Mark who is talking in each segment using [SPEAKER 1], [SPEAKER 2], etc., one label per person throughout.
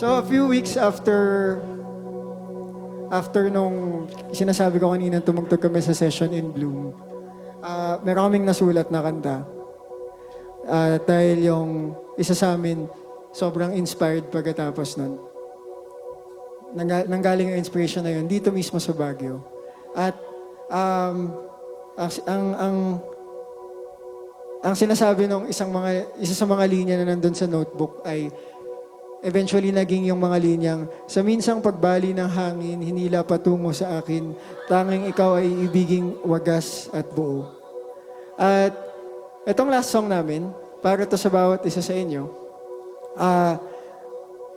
[SPEAKER 1] So a few weeks after after nung sinasabi ko kanina tumugtog kami sa session in Bloom, ah meron kaming nasulat na kanta. Ah, dahil yung isa sa amin, sobrang inspired pagkatapos nun. Nangga- nanggaling ang inspiration na yun dito mismo sa Baguio. At um, ang, ang, ang, ang sinasabi ng isang mga, isa sa mga linya na nandun sa notebook ay eventually naging yung mga linyang sa minsang pagbali ng hangin, hinila patungo sa akin, tanging ikaw ay ibiging wagas at buo. At itong last song namin, para to sa bawat isa sa inyo, ah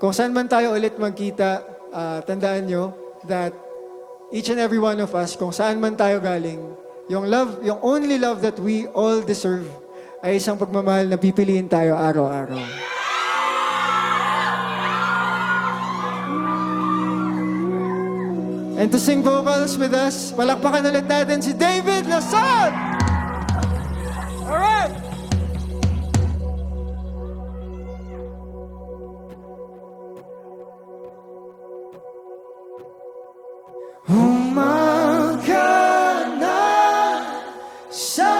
[SPEAKER 1] kung saan man tayo ulit magkita, ah, tandaan nyo that each and every one of us, kung saan man tayo galing, yung love, yung only love that we all deserve ay isang pagmamahal na pipiliin tayo araw-araw. And to sing vocals with us, palakpakan ulit natin si David Lasan! Alright! Umaga na sa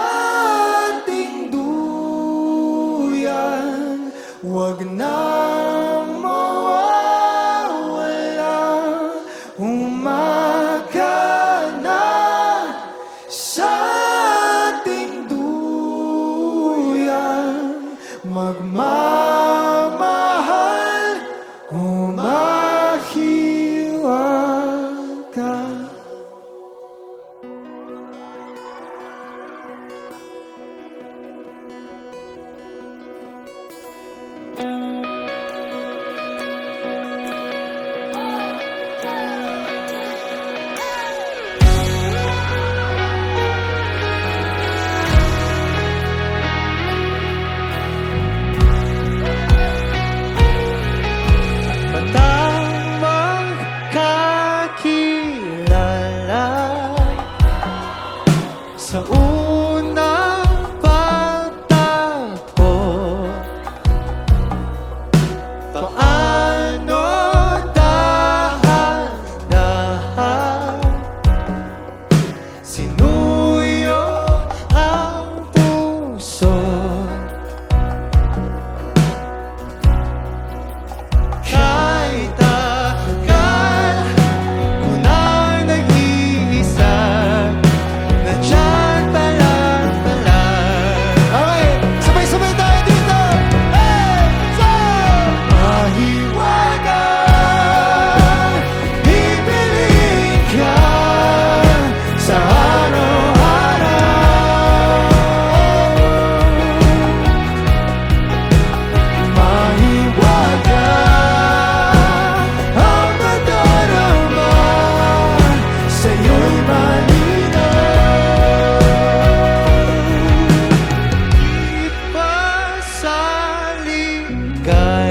[SPEAKER 1] ating duyan, Huwag nang magma. God.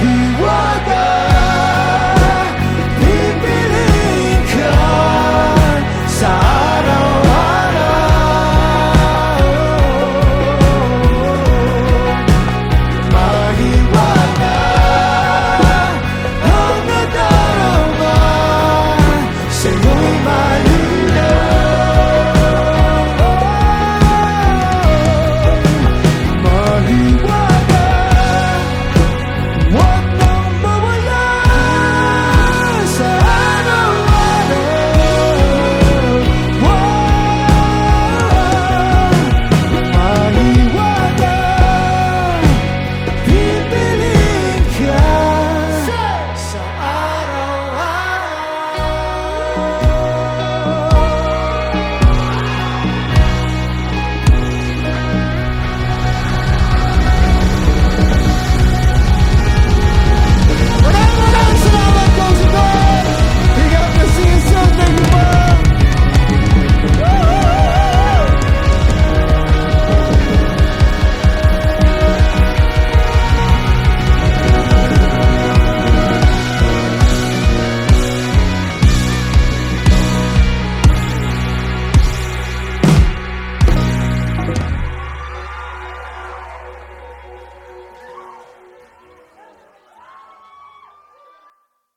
[SPEAKER 1] he was.